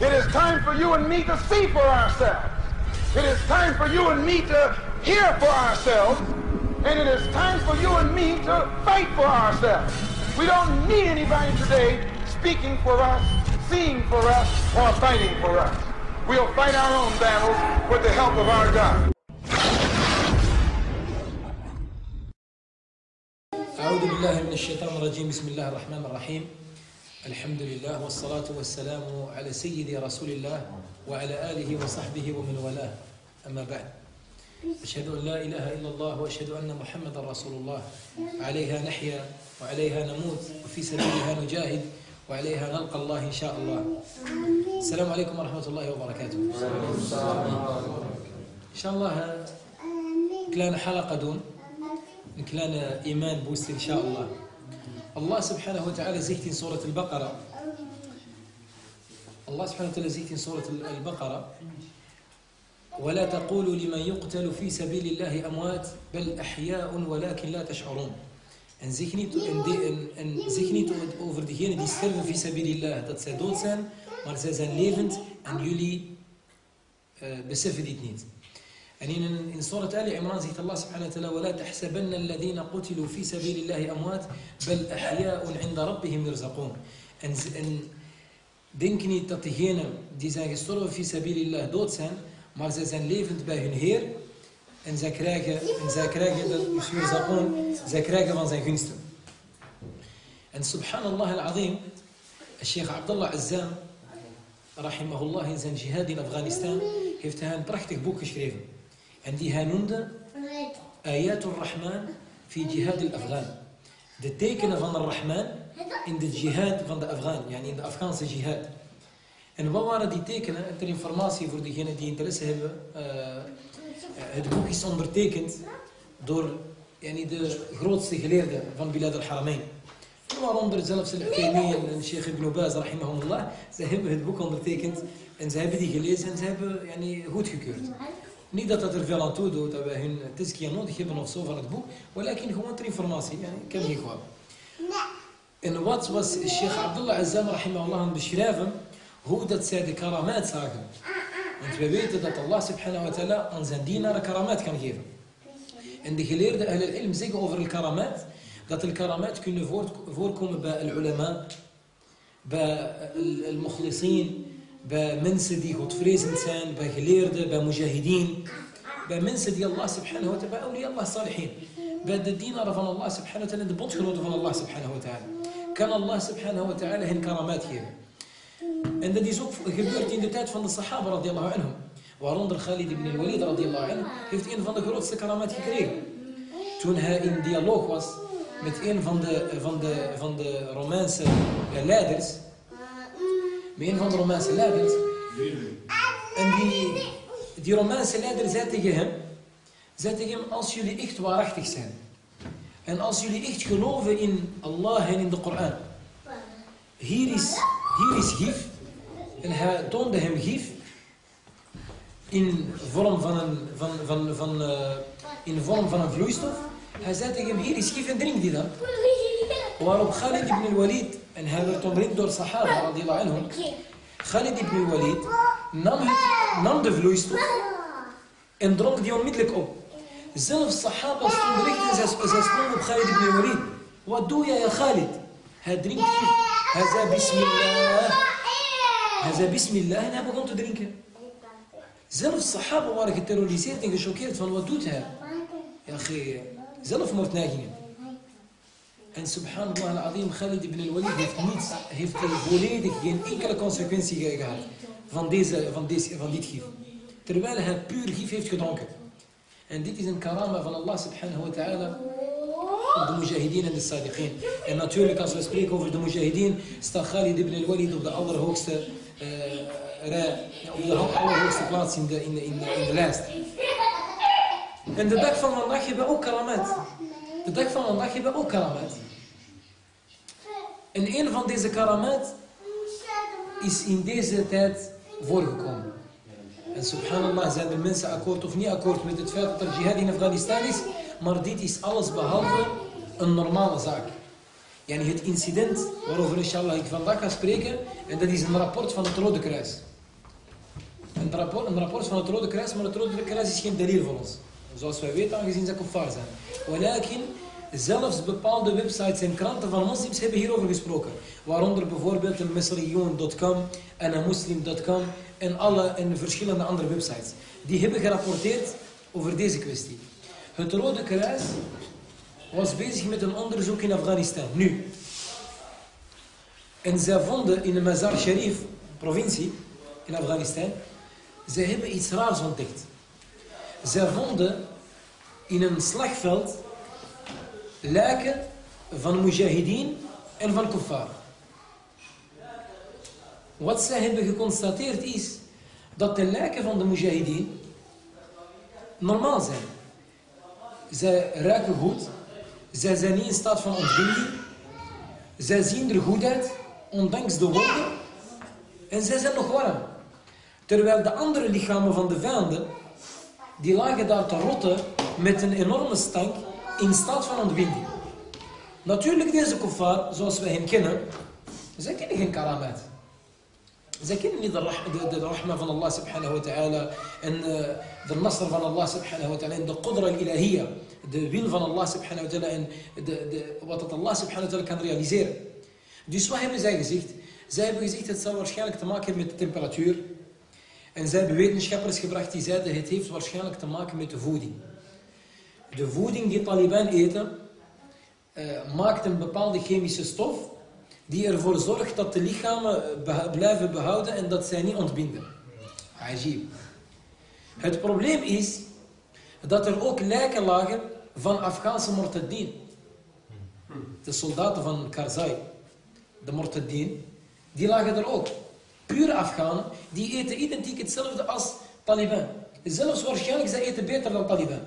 It is time for you and me to see for ourselves. It is time for you and me to hear for ourselves. And it is time for you and me to fight for ourselves. We don't need anybody today speaking for us, seeing for us, or fighting for us. We'll fight our own battles with the help of our God. أعوذ بالله من الشيطان الرجيم بسم الله الرحمن الرحيم الحمد لله والصلاة والسلام على سيدي رسول الله وعلى آله وصحبه ومن والاه. أما بعد أشهد أن لا إله إلا الله وأشهد أن محمد رسول الله. عليها نحيا وعليها نموت وفي سبيلها نجاهد وعليها نلقى الله إن شاء الله. السلام عليكم ورحمة الله وبركاته. إن شاء الله كلان حلقة دون كلان إيمان بوست إن شاء الله. الله سبحانه وتعالى زيتين سورة البقرة الله سبحانه وتعالى زيتين سورة البقرة ولا تقولوا لمن يقتل في سبيل الله أموات بل أحياء ولكن لا تشعرون En zich niet, en, de, en, en zich niet over degenen die sterven fi sabilillah, dat zij dood zijn, maar zij zijn levend en jullie uh, beseffen dit niet. يعني إن سورة آل عمران زيت الله سبحانه وتعالى ولا تحسبن الذين قتلوا في سبيل الله أموات بل أحياء عند ربهم يرزقون. أن أن دينكني تطهينا دي زان يستروا في سبيل الله دوتسان مارزا زان ليفنت باهن هير أن زاكراك أن زاكراك يرزقون زاكراك من زان كنستم أن سبحان الله العظيم الشيخ عبد الله عزام رحمه الله إنسان جهاد في أفغانستان كيف تهان براحتك بوك شريفن. En die hij noemde Ayatul Rahman fi jihad al-Afghan. De tekenen van al-Rahman in de jihad van de Afghan, yani in de Afghaanse jihad. En wat waren die tekenen? Ter informatie voor degenen die interesse hebben. Uh, het boek is ondertekend door yani, de grootste geleerden van Bilad al-Haramain. Waaronder zelfs al-Uqaymi en Sheikh Ibn Baz, rahimahumullah. Ze hebben het boek ondertekend en ze hebben die gelezen en ze hebben yani, goedgekeurd. Niet dat dat er veel aan toe doet, dat wij hun tizkiya nodig hebben of zo van het boek, maar gewoon ter informatie. Yani, ik heb niet gewoon. En wat was Sheikh Abdullah Azzam, rahimahullah, aan beschrijven, hoe dat zij de karamat zagen. Want we weten dat Allah subhanahu wa ta'ala aan zijn dienaren karamat kan geven. En de geleerden ahl ilm zeggen over de karamat, dat de karamat kunnen voorkomen bij al-ulama, bij al-mukhlisin, bij mensen die godvrezend zijn, bij geleerden, bij mujahideen, bij mensen die Allah subhanahu wa ta'ala, bij awliya Allah salihin, bij de dienaren van Allah subhanahu wa ta'ala, de bondgenoten van Allah subhanahu wa ta'ala. Kan Allah subhanahu wa ta'ala hen karamat geven. En dat is ook gebeurd in de tijd van de Sahaba radiallahu anhum. Waaronder Khalid ibn al-Walid radiallahu anhu heeft een van de grootste karamat gekregen. Toen hij in dialoog was met een van de, van de, van de Romeinse leiders. Met een van de Romeinse leiders. En die, die Romeinse leider zei tegen hem, zei tegen hem, als jullie echt waarachtig zijn. En als jullie echt geloven in Allah en in de Koran. Hier is, hier is gif. En hij toonde hem gif in vorm van een, van, van, van, uh, in vorm van een vloeistof. Hij zei tegen hem, hier is gif en drink die dan. Waarop Khalid ibn al-Walid, en hij werd omringd door Sahaba, radiallahu anhum. Khalid ibn al-Walid nam, het, nam de vloeistof en dronk die onmiddellijk op. Zelfs Sahaba stonden recht en zij, zij sprongen op Khalid ibn al-Walid. Wat doe jij, Khalid? Hij drinkt gif. Hij zei, bismillah. Hij zei bismillah en hij begon En subhanallah al-azim, Khalid ibn al-Walid heeft niets, heeft volledig geen enkele consequentie gehad van, deze, van, deze, van dit gif. Terwijl hij puur gif heeft gedronken. En dit is een karama van Allah subhanahu wa ta'ala op de mujahideen en de sadiqeen. En natuurlijk als we spreken over de mujahideen, staat Khalid ibn al-Walid op de allerhoogste rij, op de allerhoogste plaats in de, in, de, in, de, in de lijst. En de dag van vandaag hebben we ook karamat. De dag van vandaag hebben we ook karamat. En een van deze karamat is in deze tijd voorgekomen. En subhanallah zijn er mensen akkoord of niet akkoord met het feit dat er jihad in Afghanistan is. Maar dit is alles behalve een normale zaak. Yani het incident waarover inshallah ik vandaag ga spreken, en dat is een rapport van het Rode Kruis. Een rapport, een rapport van het Rode Kruis, maar het Rode Kruis is geen delil voor ons. Zoals wij weten, aangezien ze kuffar zijn. Zelfs bepaalde websites en kranten van moslims hebben hierover gesproken. Waaronder bijvoorbeeld de Misriyoon.com en Muslim.com en alle en verschillende andere websites. Die hebben gerapporteerd over deze kwestie. Het Rode Kruis was bezig met een onderzoek in Afghanistan. Nu. En zij vonden in de Mazar Sharif, provincie in Afghanistan, zij hebben iets raars ontdekt. Zij vonden in een slagveld lijken van mujahideen en van kuffar. Wat zij hebben geconstateerd is dat de lijken van de mujahideen normaal zijn. Zij ruiken goed, zij zijn niet in staat van ontbinding, zij zien er goed uit, ondanks de wonden, en zij zijn nog warm. Terwijl de andere lichamen van de vijanden, die lagen daar te rotten met een enorme stank in staat van ontbinding. Natuurlijk deze kuffar, zoals wij hem kennen, zij kennen geen karamat. Zij kennen niet de, de, rahma van Allah subhanahu wa ta'ala en uh, de nasr van Allah subhanahu wa ta'ala en de qudra al-ilahiyya, de wil van Allah subhanahu wa ta'ala en de, de, wat Allah subhanahu wa ta'ala kan realiseren. Dus wat hebben zij gezegd? Zij hebben gezegd het zou waarschijnlijk te maken hebben met de temperatuur. En zij hebben wetenschappers gebracht die zeiden het heeft waarschijnlijk te maken met de voeding. De voeding die Taliban eten uh, maakt een bepaalde chemische stof die ervoor zorgt dat de lichamen blijven behouden en dat zij niet ontbinden. Ajib. Het probleem is dat er ook lijken lagen van Afghaanse mortaddin. De soldaten van Karzai, de mortaddin, die lagen er ook. Pure Afghanen, die eten identiek hetzelfde als Taliban. Zelfs waarschijnlijk, zij eten beter dan Taliban.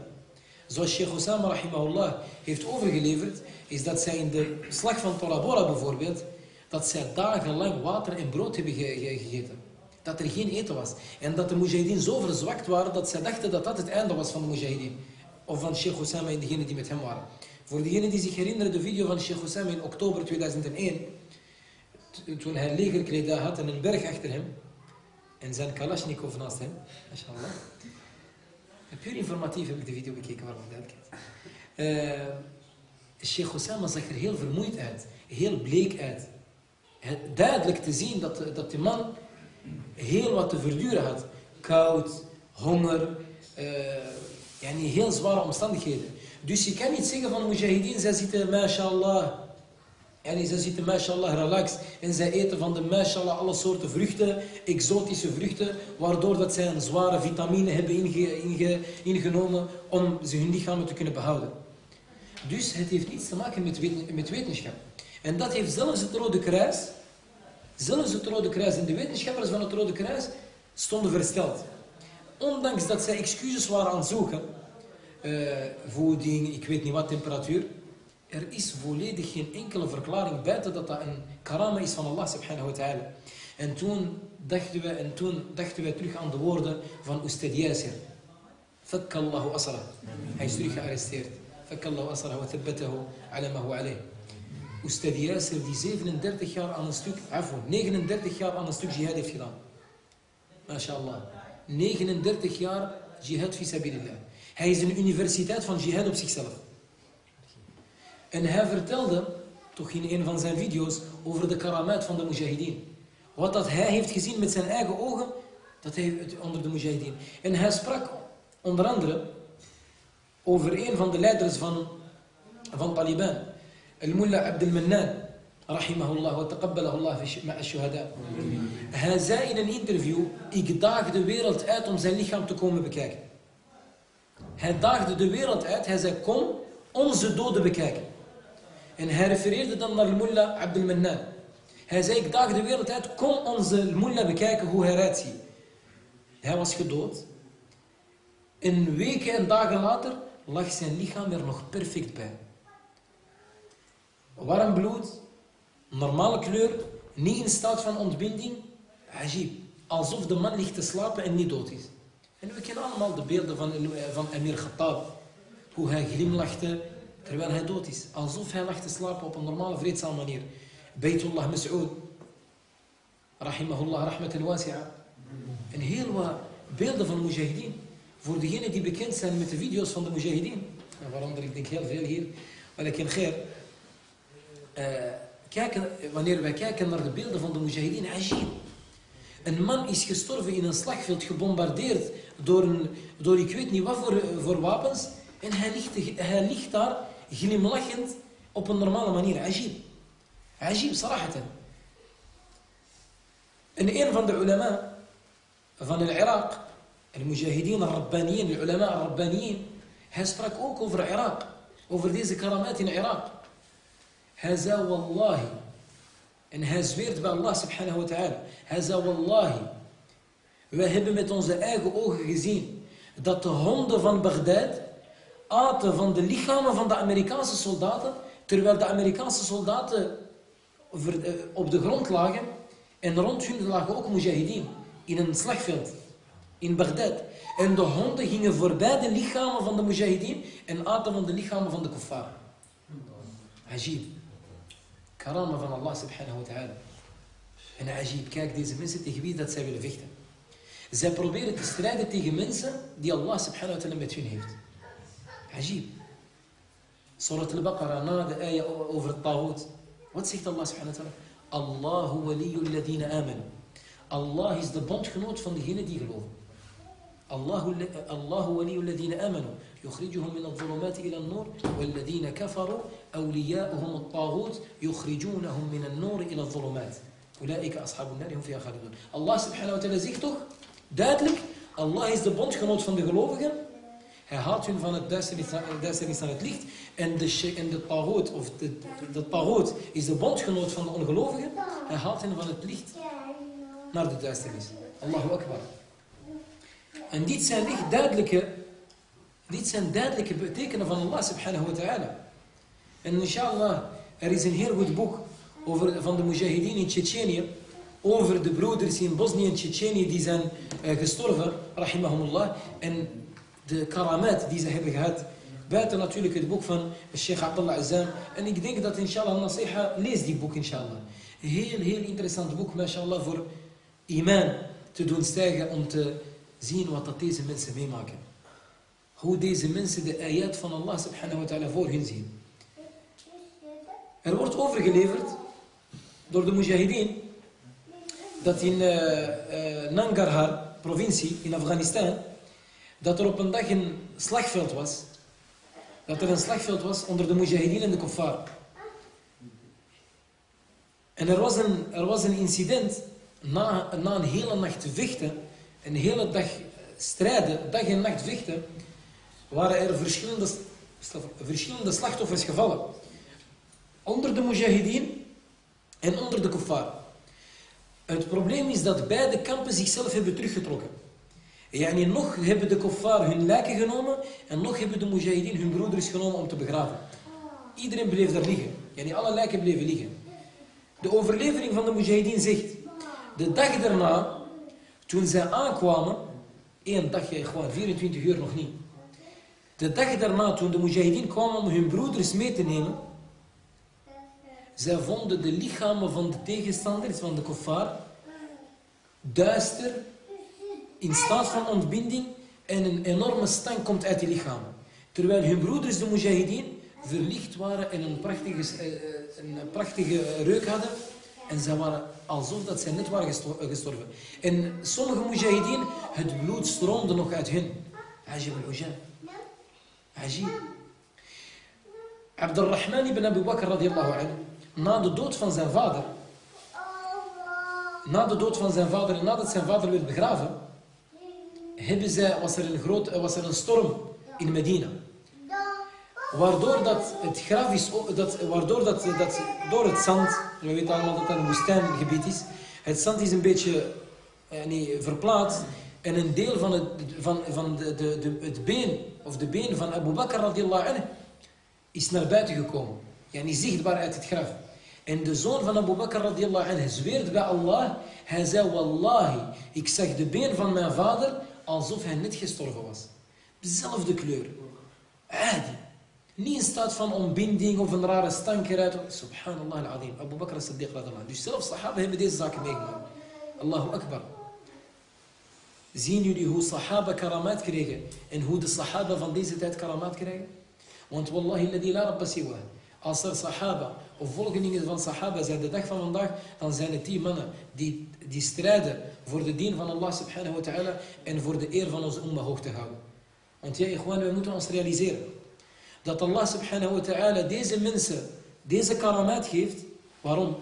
Zoals Sheikh Osama rahimahullah heeft overgeleverd, is dat zij in de slag van Tora Bora bijvoorbeeld, dat zij dagenlang water en brood hebben gegeten. Dat er geen eten was. En dat de mujahideen zo verzwakt waren dat zij dachten dat dat het einde was van de mujahideen. Of van Sheikh Osama en degenen die met hem waren. Voor degenen die zich herinneren, de video van Sheikh Osama in oktober 2001. Toen hij legerkleden had en een berg achter hem. En zijn Kalashnikov naast hem. Mashallah. Puur informatief heb ik de video bekeken, waarom duidelijkheid. Uh, Sheikh Osama zag er heel vermoeid uit. Heel bleek uit. Duidelijk te zien dat, dat die man heel wat te verduren had. Koud, honger, uh, yani heel zware omstandigheden. Dus je kan niet zeggen van mujahideen, zij zitten mashallah, yani zij zitten mashallah relaxed en zij eten van de mashallah alle soorten vruchten, exotische vruchten, waardoor dat zij een zware vitamine hebben inge, inge, ingenomen om ze hun lichamen te kunnen behouden. Dus het heeft niets te maken met, met wetenschap. En dat heeft zelfs het Rode Kruis, zelfs het Rode Kruis en de wetenschappers van het Rode Kruis stonden versteld. Ondanks dat zij excuses waren aan het zoeken, uh, voeding, ik weet niet wat, temperatuur, er is volledig geen enkele verklaring buiten dat dat een karama is van Allah subhanahu wa ta'ala. En toen dachten we, en toen dachten wij terug aan de woorden van Ustad Yasir. Fakkallahu asra. Hij is terug gearresteerd. Fakkallahu asra wa thabbatahu ala ma huwa alayh. Ustad Yasir die 37 jaar aan een stuk, afo, 39 jaar aan een stuk jihad heeft gedaan. MashaAllah. 39 jaar jihad fi sabilillah. Hij is een universiteit van jihad op zichzelf. En hij vertelde, toch in een van zijn video's, over de karamat van de mujahideen. Wat dat hij heeft gezien met zijn eigen ogen, dat hij onder de mujahideen. En hij sprak onder andere over een van de leiders van, van Taliban. Al-Mullah Abdel Mannan. Rahimahullah wa taqabbalahullah ma'a shuhada. Hij zei in een interview, ik daag de wereld uit om zijn lichaam te komen bekijken. Hij daagde de wereld uit, hij zei, kom onze doden bekijken. En hij refereerde dan naar mullah Abdel Mannan. Hij zei, ik daag de wereld uit, kom onze mullah bekijken hoe hij eruit ziet. Hij was gedood. En weken en dagen later lag zijn lichaam er nog perfect bij. Warm bloed, normale kleur, niet in staat van ontbinding. Ajib, alsof de man ligt te slapen en niet dood is. En we kennen allemaal de beelden van, van Emir Khattab. Hoe hij glimlachte, Terwijl hij dood is. Alsof hij lag te slapen op een normale, vreedzame manier. Beitullah Mas'ud. Rahimahullah, rahmat al-wasi'a. En heel wat beelden van mujahideen. Voor degenen die bekend zijn met de video's van de mujahideen. En waaronder ik denk heel veel hier. Maar ik. Uh, kijken, wanneer wij kijken naar de beelden van de mujahideen, ajib. Een man is gestorven in een slagveld, gebombardeerd door, een, door ik weet niet wat voor, voor wapens. En hij ligt, hij ligt daar glimlachend op een normale manier. Ajib. Ajib, sarahatan. En een van de ulama van de mujahideen al-Rabbaniyin, de ulama al-Rabbaniyin, hij sprak ook over Irak, over deze karamat in Irak. Hij zei, wallahi, en hij zweert bij Allah subhanahu wa ta'ala, hij zei, wallahi, wij hebben met onze eigen ogen gezien dat de honden van Baghdad aten van de lichamen van de Amerikaanse soldaten, terwijl de Amerikaanse soldaten eh, op de grond lagen en rond hun lagen ook mujahideen in een slagveld in Bagdad. En de honden gingen voorbij de lichamen van de mujahideen en aten van de lichamen van de kuffar. Ajib. Karama van Allah subhanahu wa ta'ala. En ajib, kijk deze mensen tegen wie dat zij willen vechten. Zij proberen te strijden tegen mensen die Allah subhanahu wa ta'ala met hun heeft. De ayah over het tawhid. Wat zegt Allah subhanahu wa ta'ala? Allahu waliyul ladina amanu. Allah is de bondgenoot van degenen die geloven. الله ولي الذين آمنوا يخرجهم من الظلمات إلى النور والذين كفروا أولياؤهم الطاغوت يخرجونهم من النور إلى الظلمات أولئك أصحاب النار هم فيها خالدون subhanahu wa ta'ala zegt toch duidelijk Allah is de bondgenoot van de gelovigen Hij haalt hun van het duisternis naar het licht en de, en de tagoot, of de, de, de is de bondgenoot van de ongelovigen Hij haalt hen van het licht naar de duisternis. Allahu Akbar. En dit zijn echt duidelijke, dit zijn duidelijke betekenen van Allah subhanahu wa ta'ala. En inshallah, er is een heel goed boek over, van de mujahideen in Tsjetsjenië, over de broeders in Bosnië en Tsjetsjenië die zijn uh, gestorven, rahimahumullah, en de karamat die ze hebben gehad. Buiten natuurlijk het boek van Sheikh Abdullah Azam. En ik denk dat inshallah nasiha, lees die boek inshallah. Heel, heel interessant boek, mashallah, voor iman te doen stijgen om te zien wat dat deze mensen meemaken. Hoe deze mensen de ayat van Allah subhanahu wa ta'ala voor hen zien. Er wordt overgeleverd door de mujahideen dat in uh, uh, Nangarhar, provincie in Afghanistan, dat er op een dag een slagveld was. Dat er een slagveld was onder de mujahideen en de kuffar. En er was een, er was een incident na, na een hele nacht vechten, een hele dag strijden, dag en nacht vechten, waren er verschillende, verschillende slachtoffers gevallen. Onder de mujahideen en onder de kuffar. Het probleem is dat beide kampen zichzelf hebben teruggetrokken. Yani nog hebben de kuffar hun lijken genomen en nog hebben de mujahideen hun broeders genomen om te begraven. Iedereen bleef daar liggen. Yani alle lijken bleven liggen. De overlevering van de mujahideen zegt de dag daarna, toen zij aankwamen, één dagje, gewoon 24 uur nog niet. De dag daarna, toen de mujahideen kwamen om hun broeders mee te nemen, zij vonden de lichamen van de tegenstanders, van de kuffar, duister, in staat van ontbinding en een enorme stank komt uit die lichamen. Terwijl hun broeders, de mujahideen, verlicht waren en een prachtige, eh, eh, een prachtige reuk hadden en ze waren alsof dat zij net waren eh, gestorven. En sommige mujahideen, het bloed stroomde nog uit hen. Ajib al-Ujab. Ajib. Abdurrahman ibn Abu Bakr radiallahu anhu, na de dood van zijn vader, na de dood van zijn vader en nadat zijn vader werd begraven, hebben zij, was, er een groot, was er een storm in Medina. Waardoor dat het graf is, dat, waardoor dat, dat door het zand, we weten allemaal dat dat een woestijngebied is, het zand is een beetje eh, nee, verplaatst en een deel van, het, van, van de, de, de, het been, of de been van Abu Bakr radiallahu anhu, is naar buiten gekomen. Ja, niet zichtbaar uit het graf. En de zoon van Abu Bakr radiallahu anhu zweert bij Allah, hij zei, Wallahi, ik zag de been van mijn vader alsof hij net gestorven was. Dezelfde kleur. Adi. Niet in staat van ontbinding of een rare stank eruit. Subhanallah al-azim. Abu Bakr as-Siddiq radallahu Dus zelfs sahaba hebben deze zaken meegemaakt. Allahu Akbar. Zien jullie hoe sahaba karamat kregen en hoe de sahaba van deze tijd karamat krijgen? Want wallahi alladhi la rabba siwa. Als er sahaba of volgelingen van sahaba zijn de dag van vandaag, dan zijn het die mannen die, die strijden voor de dien van Allah subhanahu wa ta'ala en voor de eer van onze umma hoog te houden. Want ja, gewoon, we moeten ons realiseren dat Allah subhanahu wa ta'ala deze mensen deze karamat geeft. Waarom?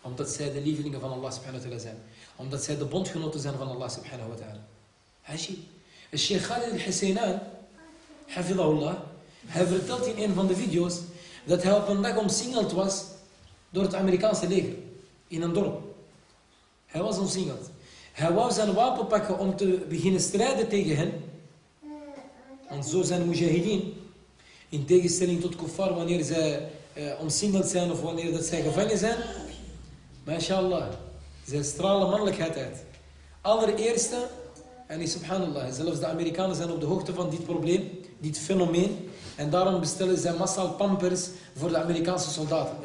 Omdat zij de lievelingen van Allah subhanahu wa ta'ala zijn. Omdat zij de bondgenoten zijn van Allah subhanahu wa ta'ala. Hashi. Sheikh Khalid al-Husseinan, hafidahullah, hij vertelt in een van de video's dat hij op een dag omsingeld was door het Amerikaanse leger. In een dorp. Hij was omsingeld. Hij wou zijn wapen pakken om te beginnen strijden tegen hen. Want zo zijn mujahideen. In tegenstelling tot kuffar wanneer zij uh, omsingeld zijn of wanneer dat zij gevangen zijn. MashaAllah. Zij stralen mannelijkheid uit. Allereerste, en subhanallah, zelfs de Amerikanen zijn op de hoogte van dit probleem, dit fenomeen. En daarom bestellen zij massaal pampers voor de Amerikaanse soldaten.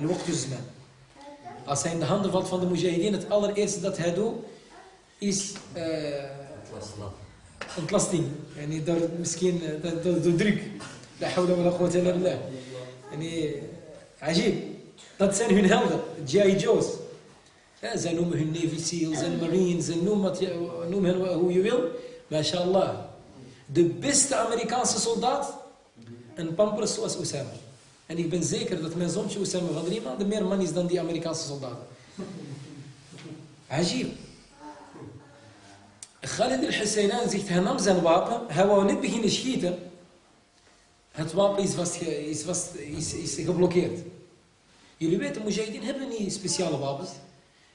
Als hij in de handen valt van de mujahideen, het allereerste dat hij doet, is uh, ontlasting. En door, misschien uh, door, druk. La hawla wa quwwata illa billah. Yani, ajib. Dat zijn hun helden, G.I. Joe's. Ja, zij noemen hun Navy SEALs en Marines en noem, wat je, noem hen hoe je wil. MashaAllah. De beste Amerikaanse soldaat, een pamper zoals Osama. En ik ben zeker dat mijn zoontje Osama van drie maanden meer man is dan die Amerikaanse soldaten. Ajib. Khalid al-Husseinan zegt, hij nam zijn wapen, hij wou net beginnen schieten. Het wapen is, vast, is, vast, is, is geblokkeerd. Jullie weten, mujahideen hebben niet speciale wapens.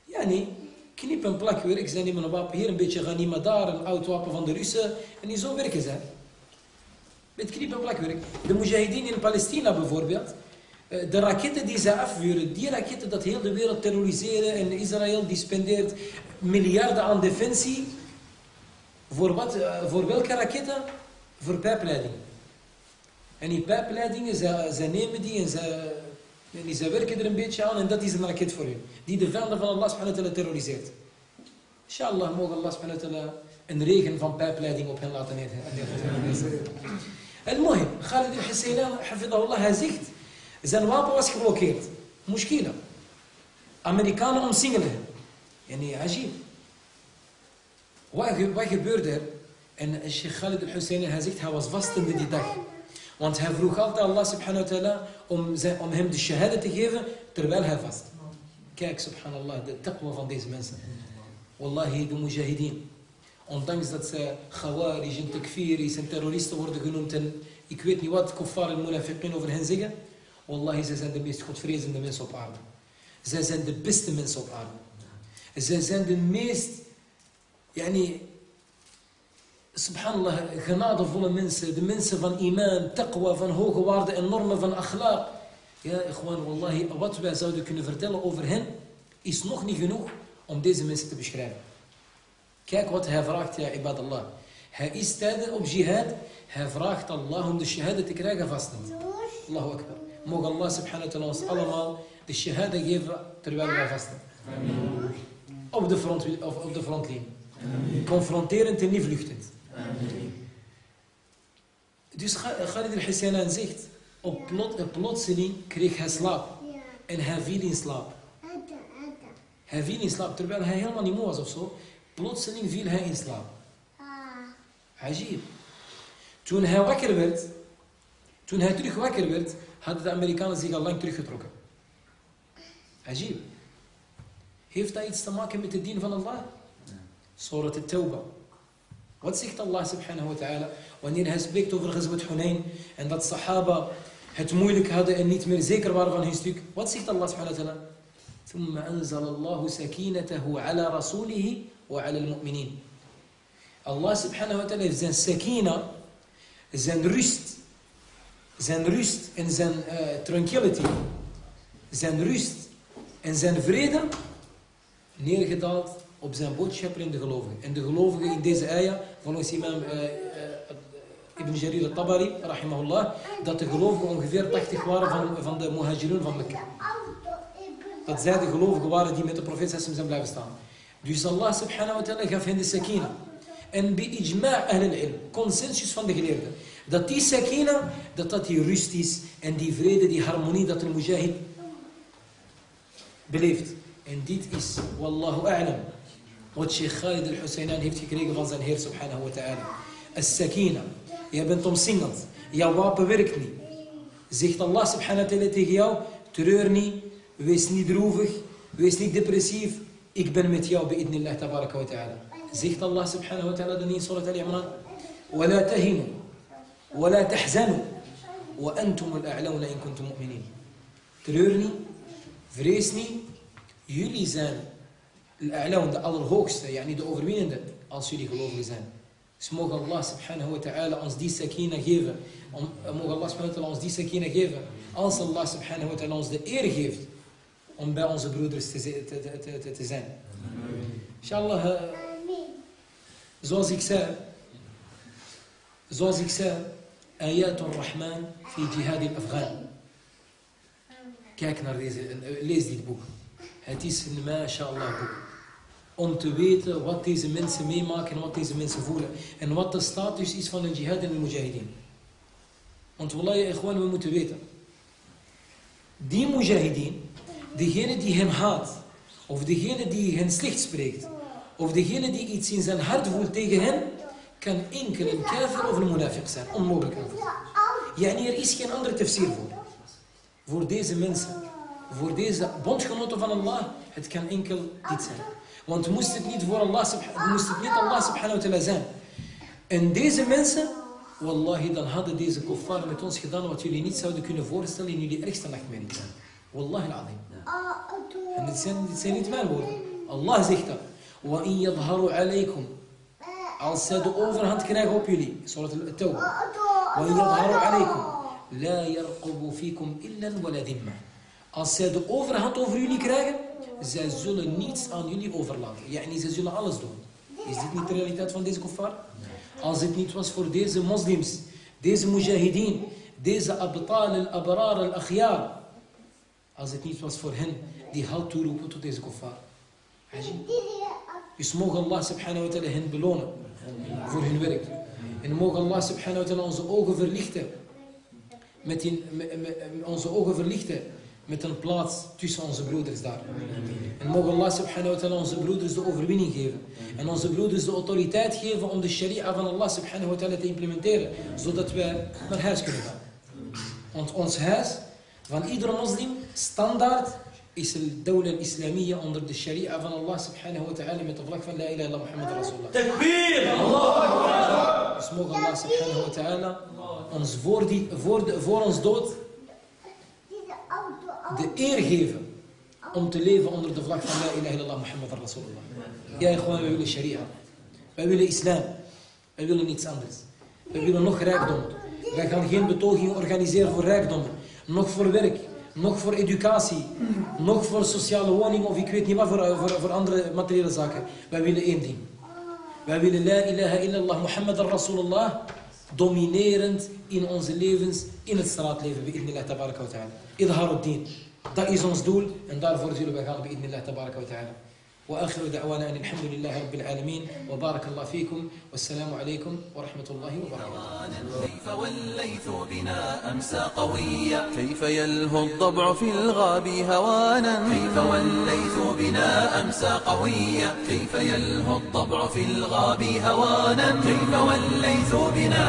Ja, nee. Knip en plakwerk. Ze nemen een wapen hier, een beetje ghanima daar, een oud wapen van de Russen. En die zo werken ze. Met knip en plakwerk. De mujahideen in Palestina bijvoorbeeld. Eh, de raketten die ze afvuren, die raketten dat heel de wereld terroriseren en Israël die spendeert miljarden aan defensie. Voor, wat, eh, voor welke raketten? Voor pijpleiding. En die pijpleidingen, ze, ze nemen die en ze, en ze werken er een beetje aan en dat is een raket voor u. Die de vijanden van Allah terroriseert. Inshallah mogen Allah een regen van pijpleiding op hen laten neerzetten. En mooi, Khalid al-Husseinan, hafidahullah, hij zegt, zijn wapen was geblokkeerd. Mushkila. Amerikanen omsingelen hem. Yani, ajib. Wat, wat gebeurde er? En Sheikh Khalid al-Hussein, hij zegt, hij was vastende die dag. Want hij vroeg altijd Allah subhanahu wa ta'ala om, om hem de shahada te geven terwijl hij Ondanks dat ze khawarij en takfiris en terroristen worden genoemd en ik weet niet wat kuffar en munafiqin over hen zeggen. Wallahi, zij zijn de meest godvrezende mensen op aarde. Zij zijn de beste mensen op aarde. Zij zijn de meest, yani, subhanallah, genadevolle mensen, de mensen van iman, taqwa, van hoge waarden en normen van akhlaq. Ja, gewoon, wallahi, wat wij zouden kunnen vertellen over hen, is nog niet genoeg om deze mensen te beschrijven. Kijk wat hij vraagt, ja, ibadallah. Hij is tijdens op jihad, hij vraagt Allah om de shahada te krijgen vastend. Allahu akbar. Mogen Allah subhanahu wa ta'ala ons allemaal de shahada geven terwijl wij vasten. Op de, front, of op de frontlinie. Confronterend en niet vluchtend. Dus Khalid al-Husseinan zegt, op plot, plotseling kreeg hij slaap. En hij viel in slaap. Hij viel in slaap, terwijl hij helemaal niet moe was of zo. Plotseling viel hij in slaap. Ajib. Toen hij wakker werd, toen hij terug wakker werd, hadden de Amerikanen zich al lang teruggetrokken. Ajib. Heeft dat iets te maken met de dien van Allah? Surat al-Tawbah. Wat zegt Allah subhanahu wa ta'ala wanneer hij spreekt over Ghazwat Hunayn en dat sahaba het moeilijk hadden en niet meer zeker waren van hun stuk? Wat zegt Allah subhanahu wa ta'ala? ثم أنزل الله سكينته على رسوله ve de mu'minin. Allah subhanahu wa ta'ala heeft zijn sekina, zijn rust, zijn rust en zijn tranquilliteit, eh, tranquility, zijn rust en zijn vrede neergedaald op zijn boodschapper en de gelovigen. En de gelovigen in deze ayah, volgens imam eh, eh, Ibn Jarir al-Tabari, rahimahullah, dat de gelovigen ongeveer 80 waren van, van de muhajirun van Mekka. Dat zij de gelovigen waren die met de profeet zijn blijven staan. Dus Allah subhanahu wa ta'ala gaf hen de sakina. En bij ijma' al-ilm, consensus van de geleerden, dat die sakina, dat dat die rust is en die vrede, die harmonie dat een mujahid beleeft. En dit is, wallahu a'lam, wat Sheikh Khalid al-Husseinan heeft gekregen van zijn Heer subhanahu wa ta'ala. As-sakina. Je bent omsingeld. Jouw wapen werkt niet. Zegt Allah subhanahu wa ta'ala tegen jou, treur niet, wees niet droevig, wees niet depressief. يقبل متياو بإذن الله تبارك وتعالى زيكت الله سبحانه وتعالى دنين سورة العمران ولا تهنوا ولا تحزنوا وأنتم الأعلون إن كنتم مؤمنين ترورني فريسني يلي زان الأعلون ده الهوكس يعني ده overwinnen ده als jullie gelovigen zijn. Dus mogen Allah subhanahu wa ta'ala ons die sakina geven. Mogen Allah subhanahu wa ta'ala ons die sakina geven. Als Allah subhanahu wa ta'ala ons de eer geeft. Om bij onze broeders te, te, te, te, te zijn. Inshallah, uh, zoals ik zei, zoals ik zei, Ayat al-Rahman fi jihad al-Afghan. Kijk naar deze, lees dit boek. Het is een mashallah boek. Om te weten wat deze mensen meemaken en wat deze mensen voelen. En wat de status is van de jihad en de mujahideen. Want wallahi, gewoon we moeten weten. Die mujahideen, degene die hem haat, of degene die hen slecht spreekt, of degene die iets in zijn hart voelt tegen hen, kan enkel een kafir of een munafiq zijn. Onmogelijk. Yani er is geen andere tafsir voor. Voor deze mensen voor deze bondgenoten van Allah, het kan enkel dit zijn. Want moest het niet voor Allah, moest niet Allah subhanahu wa ta'ala zijn. En deze mensen, wallahi, dan hadden deze kuffar met ons gedaan wat jullie niet zouden kunnen voorstellen in jullie ergste nachtmerrie. Wallahi al-azim. En dit zijn, dit zijn niet mijn woorden. Allah zegt dat. وَإِن يَظْهَرُوا عَلَيْكُمْ Als zij de overhand krijgen op jullie. Surat al-Tawbah. وَإِن يَظْهَرُوا عَلَيْكُمْ لَا يَرْقُبُوا فِيكُمْ إِلًّا وَلَا ذِمَّةً als zij de overhand over jullie krijgen, zij zullen niets aan jullie overlaten. Yani, zij zullen alles doen. Is dit niet de realiteit van deze kuffar? Als het niet was voor deze moslims, deze mujahideen, deze abtal al-abrar al-akhyar. als het niet was voor hen die halt toeroepen tot deze kuffar. Dus mogen Allah subhanahu wa ta'ala hen belonen voor hun werk. En mogen Allah subhanahu wa ta'ala onze ogen verlichten. Met, in, onze ogen verlichten met een plaats tussen onze broeders daar. En mogen Allah subhanahu wa ta'ala onze broeders de overwinning geven. En onze broeders de autoriteit geven om de sharia van Allah subhanahu wa ta'ala te implementeren. Zodat wij naar huis kunnen gaan. Want ons huis van iedere moslim, standaard, is de dawla islamiyya onder de sharia van Allah subhanahu wa ta'ala met de vlag van la ilaha illallah Muhammad Rasulullah. Takbir! Allah! Dus mogen Allah subhanahu wa ta'ala ons voor, die, voor, de, voor ons dood de eer geven om te leven onder de vlag van La ilaha illallah Muhammad Rasulullah. Ja, gewoon, wij willen sharia. Wij willen islam. Wij willen niets anders. Wij willen nog rijkdom. Wij gaan geen betogingen organiseren voor rijkdom. Nog voor werk. Nog voor educatie. Nog voor sociale woning of ik weet niet wat voor, voor, voor andere materiële zaken. Wij willen één ding. Wij willen La ilaha illallah Muhammad Rasulullah dominerend in onze levens, in het straatleven, bi'idnillah tabaraka wa ta'ala. Idharuddin. Dat is ons doel en daarvoor zullen we gaan, bi'idnillah tabaraka wa ta'ala. وآخر دعوانا أن الحمد لله رب العالمين وبارك الله فيكم والسلام عليكم ورحمة الله وبركاته. كيف والليث بنا أمسى قويا؟ كيف يلهو الضبع في الغاب هوانا؟ كيف والليث بنا أمسى قويا؟ كيف يلهو الضبع في الغاب هوانا؟ كيف والليث بنا